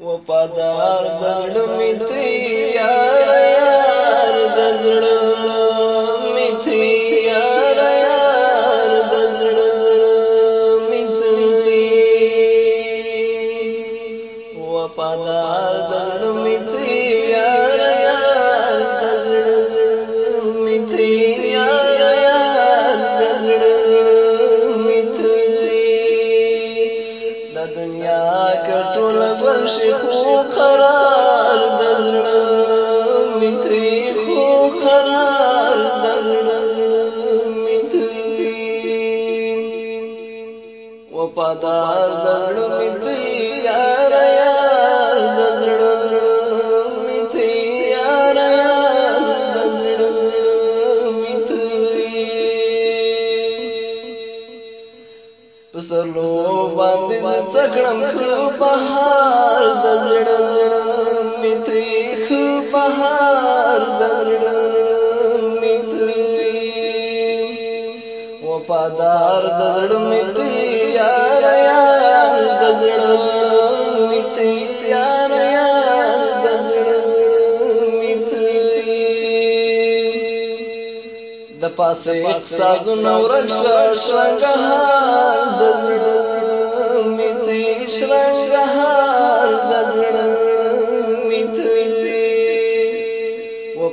وفادار دزړه می ته یار یار دزړه می ته یار یار دزړه می ته وفادار دزړه یار یار دزړه می یار یار دزړه می دنیا کټول وقدر قرار دلنا قرار وفادار يا پسلو باندې څګړم خو بهار د زړه میتریخ بهار د زړه میتری وفادار د زړه میتری یار یار د زړه میتری یار یار د زړه میتری د پاسه سازو نور شرنګهار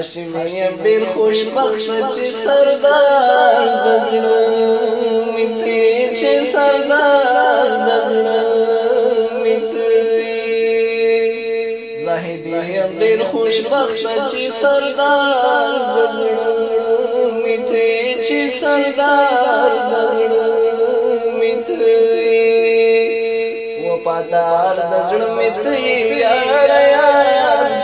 هاشمیم ډیر خوش بخښ چې سردار دغړو میته چې سردار دغړو میته زاهدیم ډیر خوش بخښ چې سردار دغړو میته چې سردار دغړو میته وفادار دغړو میته یار یار